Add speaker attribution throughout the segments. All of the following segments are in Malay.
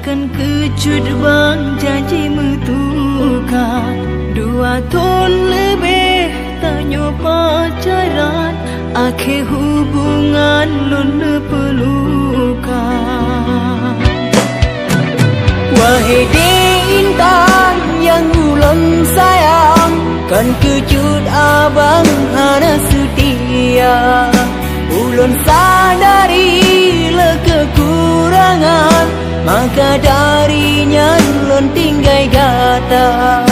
Speaker 1: Kan kejut bang janji mutuka Dua tahun lebih tanya pacaran Akhir hubungan lun pelukan Wahai intan yang ulun sayang Kan kejut abang hana setia. Ulun sadari Maka darinya ulun tinggai gata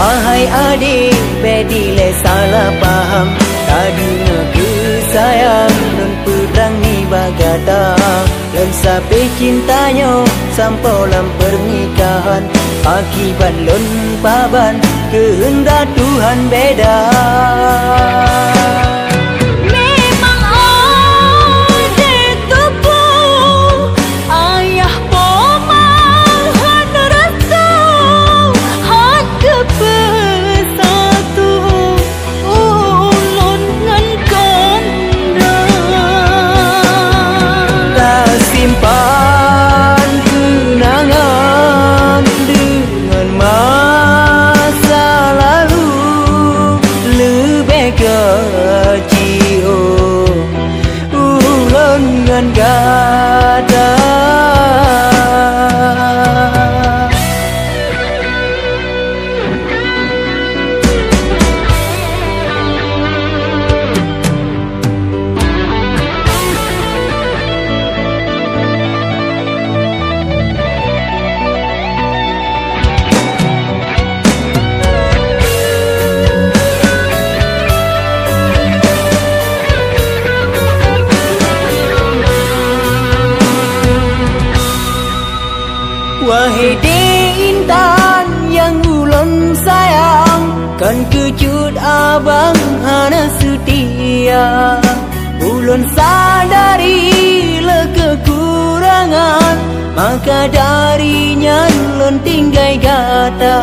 Speaker 2: Asa bahai adik bedile salah paham Tadinya ke sayang nun perang ni bagada Dan sampai cintanya sampai dalam pernikahan. Akibat lon paban kehendak Tuhan beda
Speaker 1: ulun
Speaker 2: dengan Intan yang ulun sayang Kan kejut abang hana setia. Ulun sadari le kekurangan Maka darinya ulun tinggai gata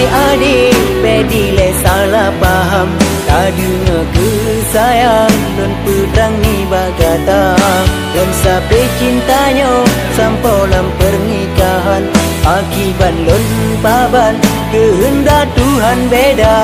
Speaker 2: bahai adik bedile salah paham Tadinya ke sayang dan pedang ni bagata Dan sampai cintanya sampai dalam pernikahan. Akibat lon paban kehendak Tuhan beda